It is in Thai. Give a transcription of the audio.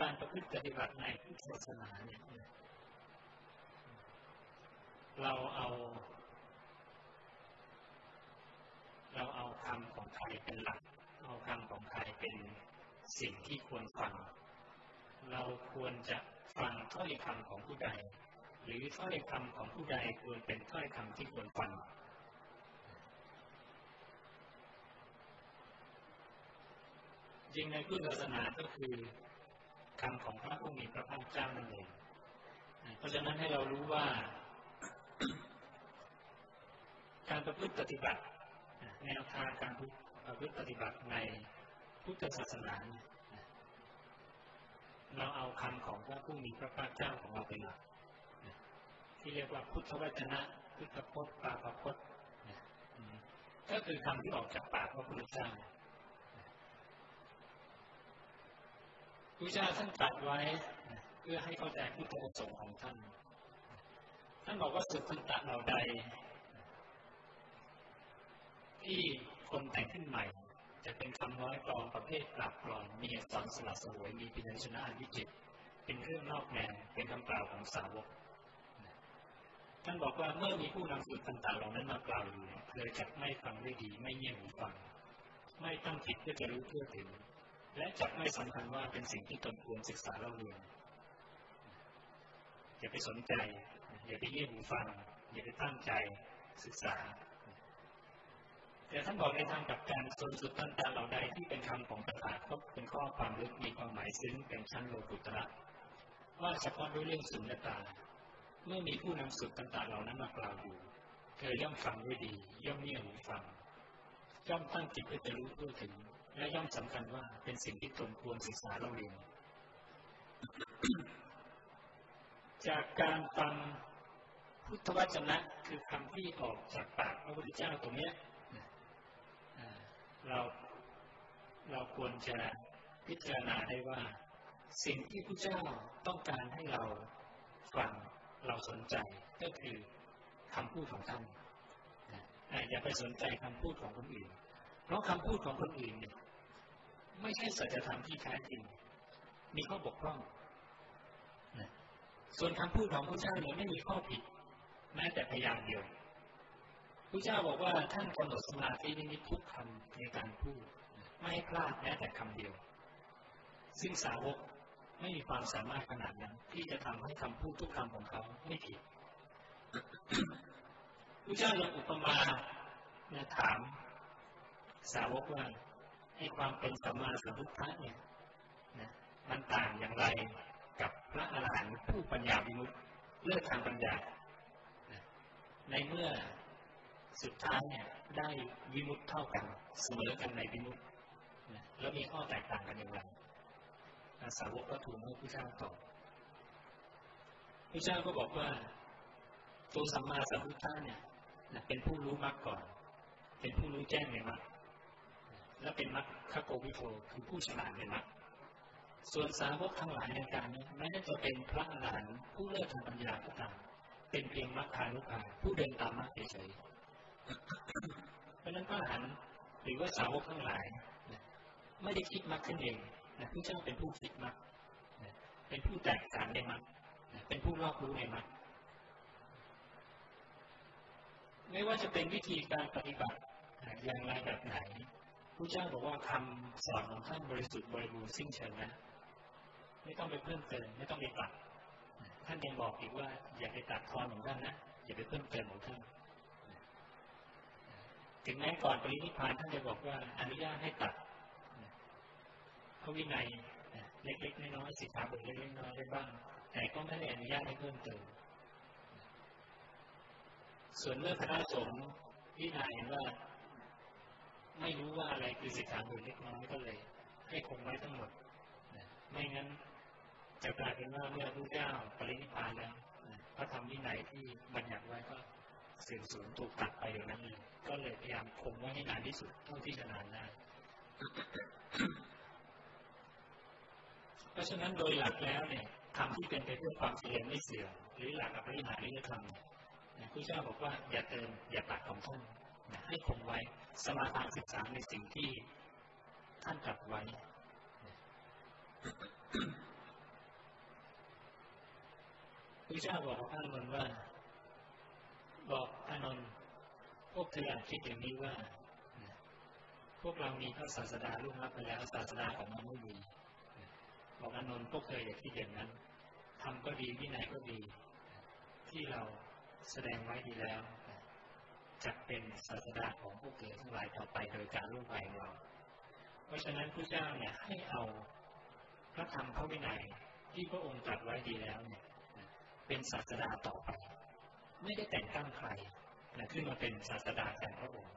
การประพฤติปฏิบัติในพุทธศาสนาเนี่ยเราเอา เราเอาคำของใครเป็นหลัก เอาคำของใครเป็นสิ่งที่ควรฟัง เราควรจะฟังถ้อยคำของผู้ใด หรือถ้อยคำของผู้ใดควรเป็นถ้อยคำที่ควรฟังจริงในพุทธศาสนาก็คือ คำของพระผู้มีพระภาคเจ้านั่นเองเพราะฉะนั้นให้เรารู้ว่า การประพฤติปฏิบัติ แนวทางการประพฤติปฏิบัติในพุทธศาสนาเราเอาคำของพระผู้มีพระภาคเจ้าของเราเป็นหลักที่เรียกว่าพุทธวจนะ พุทธพจน์ปาปพจน์ก็คือคำที่ออกจากปากพระพุทธเจ้า ระเจ้าท่านตรัสไว้เพื่อให้เข้าใจพุทธประสงค์ของท่าน ท่านบอกว่าสุดทันตะเหล่าใด ที่คนแต่งขึ้นใหม่ จะเป็นคำน้อยกรองประเภทปราบปลอนมีอักษรสลับสวยมีพิญชนะอันวิจิตเป็นเครื่องนอกแนวเป็นคำกล่าวของสาวกท่านบอกว่าเมื่อมีผู้นำสุดต่างๆเหล่านั้นมากล่าวอยู่เธอจะไม่ฟังได้ดี ไม่เงี่ยหูฟัง ไม่ตั้งจิตเพื่อจะรู้เพื่อถึง และจับไม่สำคัญว่าเป็นสิ่งที่ตนควรศึกษาเล่าเรียนอย่าไปสนใจ อย่าไปเยี่ยมหูฟัง อย่าไปตั้งใจศึกษา แต่ท่านบอกในทางกับการส่วนสุดตันตาเหล่าใดที่เป็นคำของตถาคตเป็นข้อความลึกมีความหมายซึ้งเป็นชั้นโลกุตระว่าเฉพาะด้วยเรื่องสุญญตา เมื่อมีผู้นำสุดตันตาเหล่านั้นมากล่าวอยู่เธอย่อมฟังด้วยดี ย่อมเงี่ยหูฟังย่อมตั้งจิตเพื่อจะรู้ทั่วถึง และย่อมสำคัญว่าเป็นสิ่งที่สมควรศึกษาเราเรียน จากการฟังพุทธวจนะคือคำที่ออกจากปากพระพุทธเจ้าตรงนี้เราเราควรจะพิจารณาได้ว่า สิ่งที่พระเจ้าต้องการให้เราฟังเราสนใจก็คือคำพูดของท่านอย่าไปสนใจคำพูดของคนอื่น เพราะคำพูดของคนอื่นเนี่ย ไม่ใช่สัจธรรมที่แท้จริง มีข้อบกพร่องนะส่วนคำพูดของพระเจ้าเนี่ยไม่มีข้อผิด แม้แต่พยางเดียวพระเจ้าบอกว่าท่านกำหนดสมาธินิมิตทุกคำในการพูด ไม่ให้พลาดแม้แต่คำเดียว ซึ่งสาวกไม่มีความสามารถขนาดนั้น ที่จะทำให้คำพูดทุกคำของเขาไม่ผิดพระเจ้าลงอุปมาถาม สาวกว่า ให้ความเป็นสัมมาสัมพุทธะเนี่ยนะมันต่างอย่างไรกับพระอรหันต์ผู้ปัญญาวิมุตติเลิศทางปัญญา ในเมื่อสุดท้ายเนี่ยได้วิมุตเท่ากันเสมอกันในวิมุตแล้วมีข้อแตกต่างกันอย่างไรสาวกก็ทูลให้พระเจ้าตอบพระเจ้าก็บอกว่าตัวสัมมาสัมพุทธะเนี่ยเป็นผู้รู้มากก่อน เป็นผู้รู้แจ้งในมรรค และเป็นมัคคโกวิโทคือผู้ฉลาดในมัคส่วนสาวกทั้งหลายในการนี้แม้จะเป็นพระอรหันต์ผู้เลิศทางปัญญาก็ตามเป็นเพียงมัคคานุภาผู้เดินตามมัคเฉยๆเพราะนั้นพระอรหันต์หรือว่าสาวกทั้งหลายไม่ได้คิดมัคขึ้นเองนะผู้เจ้าเป็นผู้คิดมัคเป็นผู้แตกต่างในมัคเป็นผู้รอบรู้ในมัคไม่ว่าจะเป็นวิธีการปฏิบัติ ผู้เจ้าบอกว่าคำสอนของท่านบริสุทธิ์บริบูรณ์สิ้นเชิงนะ ไม่ต้องไปเพิ่มเติมไม่ต้องไปตัดท่านยังบอกอีกว่า อย่าไปตัดทอนของท่านนะอย่าไปเพิ่มเติมของท่านถึงแม้ก่อนปรินิพานท่านจะบอกว่าอนุญาตให้ตัดพระวินัยเล็กๆน้อยๆสิขาบทเล็กๆน้อยๆได้บ้าง แต่ก็ไม่ได้อนุญาตให้เพิ่มเติมส่วนเรื่องคณะสงฆ์วินัยว่า ไม่รู้ว่าอะไรคือสิกขาบทเล็กน้อยก็เลย ให้คงไว้ทั้งหมดไม่งั้นจะกลายเป็นว่าเมื่อพระเจ้าปรินิพพานแล้วพระธรรมวินัยที่บัญญัติไว้ก็เสื่อมสูญถูกตัดไปอย่างนั้นเลยก็เลยพยายามคงไว้ให้นานที่สุดเท่าที่จะนานได้เพราะฉะนั้นโดยหลักแล้วเนี่ยทำที่เป็นไปเพื่อความเจริญไม่เสื่อมหรือหลักอภิหาริยธรรมเนี่ยพระเจ้าบอกว่าอย่าเติมอย่าตัดของท่าน ให้คงไว้สมาทานศึกษาในสิ่งที่ท่านตรัสไว้ พระเจ้าบอกอานนท์ว่า บอกอานนท์พวกเธอคิดอย่างนี้ว่า พวกเรามีพระศาสดาลูกรับไปแล้วศาสดาของมันไม่ดีบอกอานนท์พวกเธออย่าคิดอย่างนั้นทำก็ดีวินัยก็ดี ที่เราแสดงไว้ดีแล้ว จะเป็นศาสดาของผู้เธอทั้งหลายต่อไปโดยการร่วมไปของเรา เพราะฉะนั้นพระเจ้าเนี่ยให้เอาพระธรรมพระวินัยที่พระองค์ตรัสไว้ดีแล้วเนี่ยเป็นศาสดาต่อไป ไม่ได้แต่งตั้งใครนะขึ้นมาเป็นศาสดาแทนพระองค์